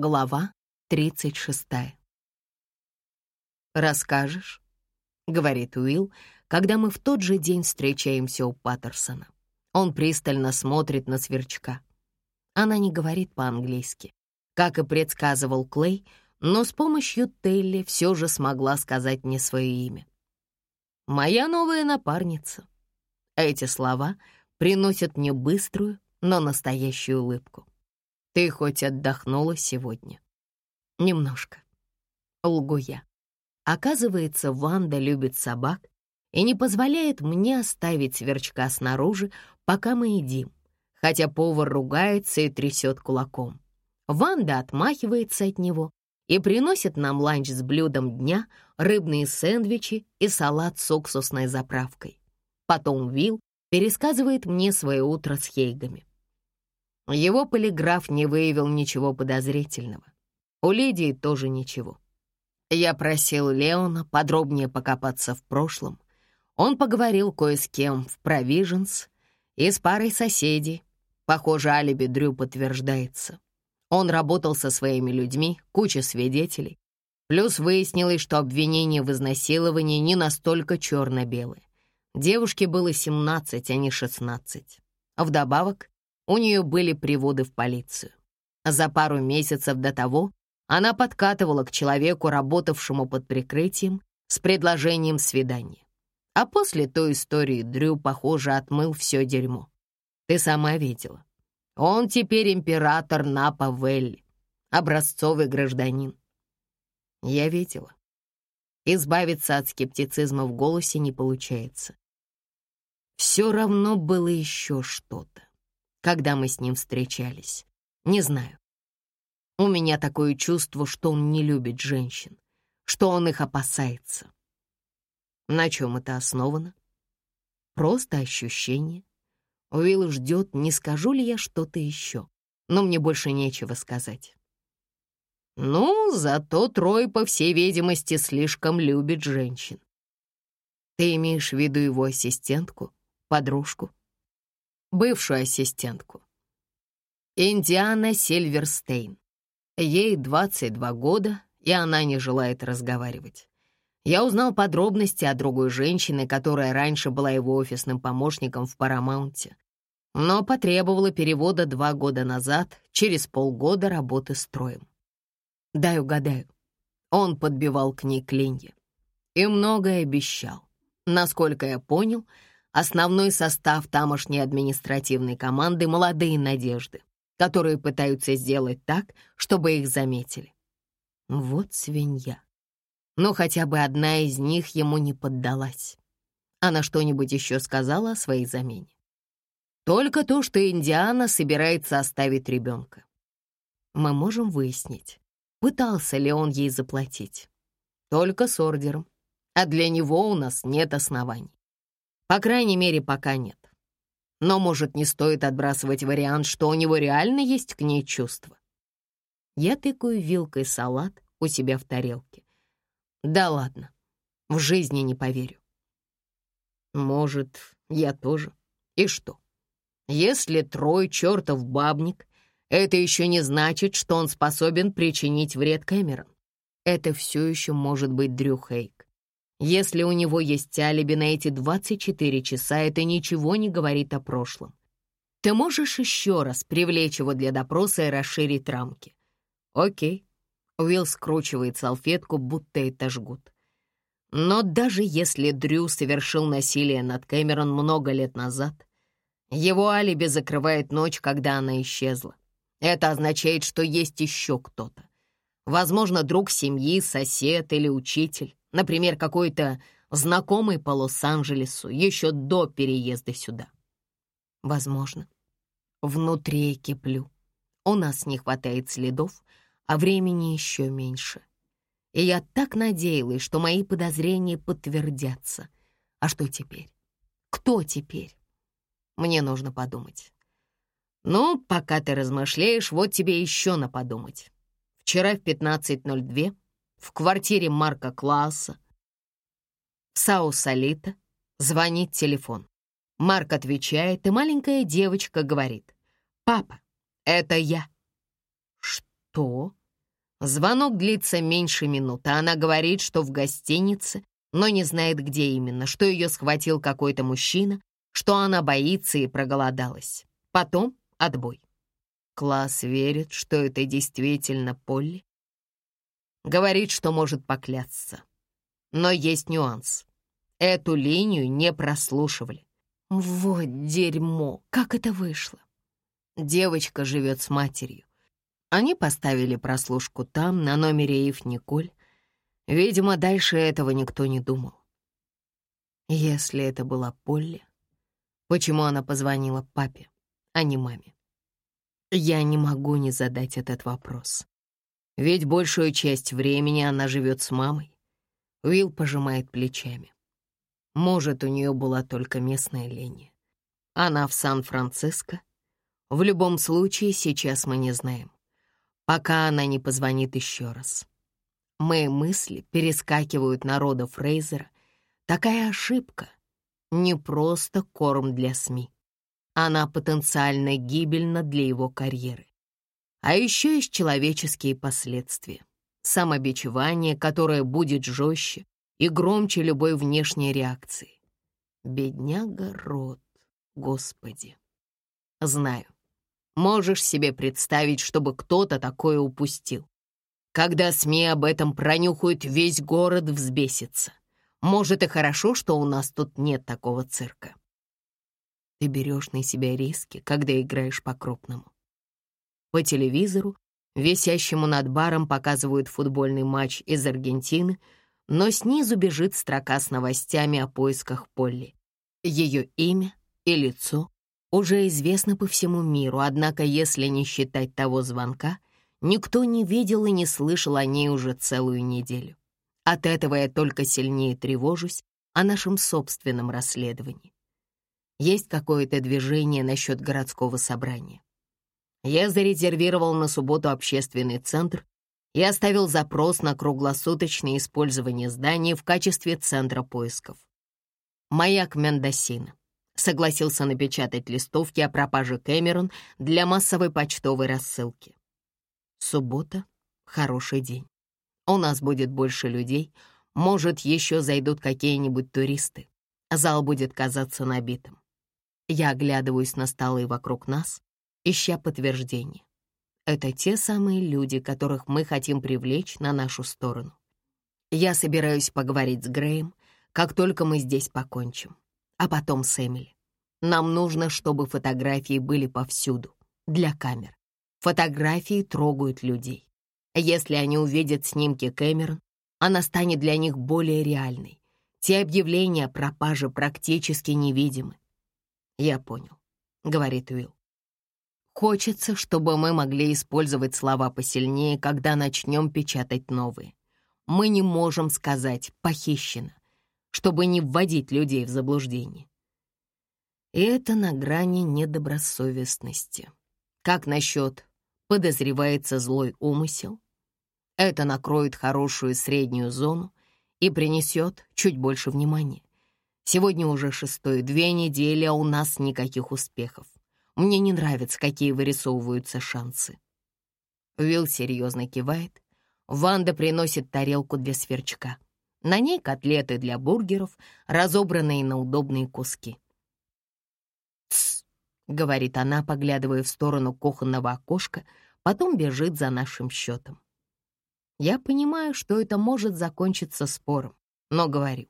Глава 36. «Расскажешь?» — говорит Уилл, когда мы в тот же день встречаемся у Паттерсона. Он пристально смотрит на сверчка. Она не говорит по-английски, как и предсказывал Клей, но с помощью Телли все же смогла сказать мне свое имя. «Моя новая напарница». Эти слова приносят мне быструю, но настоящую улыбку. Ты хоть отдохнула сегодня? Немножко. Лгу я. Оказывается, Ванда любит собак и не позволяет мне оставить сверчка снаружи, пока мы едим, хотя повар ругается и трясет кулаком. Ванда отмахивается от него и приносит нам ланч с блюдом дня, рыбные сэндвичи и салат с уксусной заправкой. Потом Вилл пересказывает мне свое утро с Хейгами. Его полиграф не выявил ничего подозрительного. У Лидии тоже ничего. Я просил Леона подробнее покопаться в прошлом. Он поговорил кое с кем в Провиженс и с парой соседей. Похоже, алиби Дрю подтверждается. Он работал со своими людьми, куча свидетелей. Плюс выяснилось, что обвинение в изнасиловании не настолько черно-белое. Девушке было 17, а не 16. Вдобавок, у нее были приводы в полицию. За пару месяцев до того она подкатывала к человеку, работавшему под прикрытием, с предложением свидания. А после той истории Дрю, похоже, отмыл все дерьмо. Ты сама видела. Он теперь император Напа Велли, образцовый гражданин. Я видела. Избавиться от скептицизма в голосе не получается. Все равно было еще что-то когда мы с ним встречались. Не знаю. У меня такое чувство, что он не любит женщин, что он их опасается. На чем это основано? Просто ощущение. Уилл ждет, не скажу ли я что-то еще, но мне больше нечего сказать. Ну, зато Трой, по всей видимости, слишком любит женщин. Ты имеешь в виду его ассистентку, подружку? Бывшую ассистентку. Индиана Сильверстейн. Ей 22 года, и она не желает разговаривать. Я узнал подробности о другой женщине, которая раньше была его офисным помощником в Парамаунте, но потребовала перевода два года назад, через полгода работы с троем. Дай угадаю. Он подбивал к ней клинья и многое обещал. Насколько я понял — Основной состав тамошней административной команды — молодые надежды, которые пытаются сделать так, чтобы их заметили. Вот свинья. Но хотя бы одна из них ему не поддалась. Она что-нибудь еще сказала о своей замене? Только то, что Индиана собирается оставить ребенка. Мы можем выяснить, пытался ли он ей заплатить. Только с ордером. А для него у нас нет оснований. По крайней мере, пока нет. Но, может, не стоит отбрасывать вариант, что у него реально есть к ней чувства. Я тыкаю вилкой салат у себя в тарелке. Да ладно, в жизни не поверю. Может, я тоже. И что? Если Трой чертов бабник, это еще не значит, что он способен причинить вред Кэмерон. Это все еще может быть Дрю Хейк. Если у него есть алиби на эти 24 часа, это ничего не говорит о прошлом. Ты можешь еще раз привлечь его для допроса и расширить рамки. Окей. Уилл скручивает салфетку, будто это жгут. Но даже если Дрю совершил насилие над Кэмерон много лет назад, его алиби закрывает ночь, когда она исчезла. Это означает, что есть еще кто-то. Возможно, друг семьи, сосед или учитель. Например, какой-то знакомый по Лос-Анджелесу еще до переезда сюда. Возможно. Внутри киплю. У нас не хватает следов, а времени еще меньше. И я так надеялась, что мои подозрения подтвердятся. А что теперь? Кто теперь? Мне нужно подумать. Ну, пока ты размышляешь, вот тебе еще на подумать. Вчера в 15.02 в квартире Марка Класса. В Саусалита звонит телефон. Марк отвечает, и маленькая девочка говорит, «Папа, это я». «Что?» Звонок длится меньше минуты. Она говорит, что в гостинице, но не знает, где именно, что ее схватил какой-то мужчина, что она боится и проголодалась. Потом отбой. Класс верит, что это действительно Полли. Говорит, что может поклясться. Но есть нюанс. Эту линию не прослушивали. Вот дерьмо, как это вышло? Девочка живет с матерью. Они поставили прослушку там, на номере Ив Николь. Видимо, дальше этого никто не думал. Если это была Полли, почему она позвонила папе, а не маме? Я не могу не задать этот вопрос. Ведь большую часть времени она живет с мамой. Уилл пожимает плечами. Может, у нее была только местная линия. Она в Сан-Франциско. В любом случае, сейчас мы не знаем пока она не позвонит еще раз. Мои мысли перескакивают на рода Фрейзера. Такая ошибка — не просто корм для СМИ. Она потенциально гибельна для его карьеры. А еще есть человеческие последствия. Самобичевание, которое будет жестче и громче любой внешней реакции. Бедняга Рот, Господи. Знаю, Можешь себе представить, чтобы кто-то такое упустил? Когда СМИ об этом пронюхают, весь город взбесится. Может, и хорошо, что у нас тут нет такого цирка. Ты берешь на себя риски, когда играешь по-крупному. По телевизору, висящему над баром, показывают футбольный матч из Аргентины, но снизу бежит строка с новостями о поисках Полли. Ее имя и лицо уже известно по всему миру, однако если не считать того звонка, никто не видел и не слышал о ней уже целую неделю. От этого я только сильнее тревожусь о нашем собственном расследовании. Есть какое-то движение насчет городского собрания. Я зарезервировал на субботу общественный центр и оставил запрос на круглосуточное использование здания в качестве центра поисков. Маяк Мендосина согласился напечатать листовки о пропаже Кэмерон для массовой почтовой рассылки. Суббота — хороший день. У нас будет больше людей, может, еще зайдут какие-нибудь туристы. Зал будет казаться набитым. Я оглядываюсь на столы вокруг нас, ища подтверждение. Это те самые люди, которых мы хотим привлечь на нашу сторону. Я собираюсь поговорить с Греем, как только мы здесь покончим а потом с Эмили. Нам нужно, чтобы фотографии были повсюду, для камер. Фотографии трогают людей. Если они увидят снимки Кэмерон, она станет для них более реальной. Те объявления о пропаже практически невидимы. «Я понял», — говорит Уилл. «Хочется, чтобы мы могли использовать слова посильнее, когда начнем печатать новые. Мы не можем сказать «похищено», чтобы не вводить людей в заблуждение. И это на грани недобросовестности. Как насчет подозревается злой умысел? Это накроет хорошую среднюю зону и принесет чуть больше внимания. Сегодня уже шестой, две недели, а у нас никаких успехов. Мне не нравится, какие вырисовываются шансы. Уилл серьезно кивает. Ванда приносит тарелку для сверчка. На ней котлеты для бургеров, разобранные на удобные куски. «Тсс», — говорит она, поглядывая в сторону кухонного окошка, потом бежит за нашим счетом. Я понимаю, что это может закончиться спором, но говорю.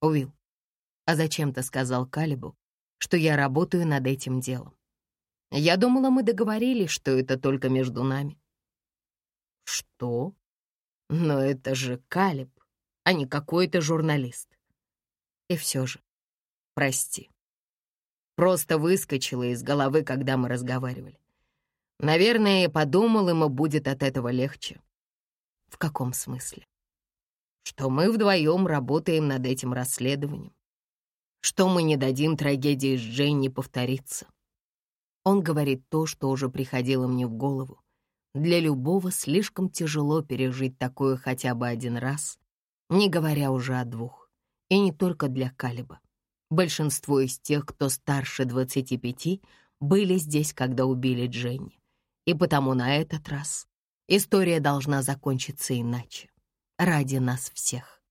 «Уилл, а зачем ты сказал Калибу, что я работаю над этим делом? Я думала, мы договорились, что это только между нами». «Что? Но это же Калиб, а не какой-то журналист». И все же, прости. Просто выскочила из головы, когда мы разговаривали. Наверное, я подумал, ему будет от этого легче. В каком смысле? Что мы вдвоем работаем над этим расследованием. Что мы не дадим трагедии с Дженни повториться. Он говорит то, что уже приходило мне в голову. Для любого слишком тяжело пережить такое хотя бы один раз, не говоря уже о двух. И не только для Калиба. Большинство из тех, кто старше 25, были здесь, когда убили Дженни. И потому на этот раз История должна закончиться иначе. Ради нас всех.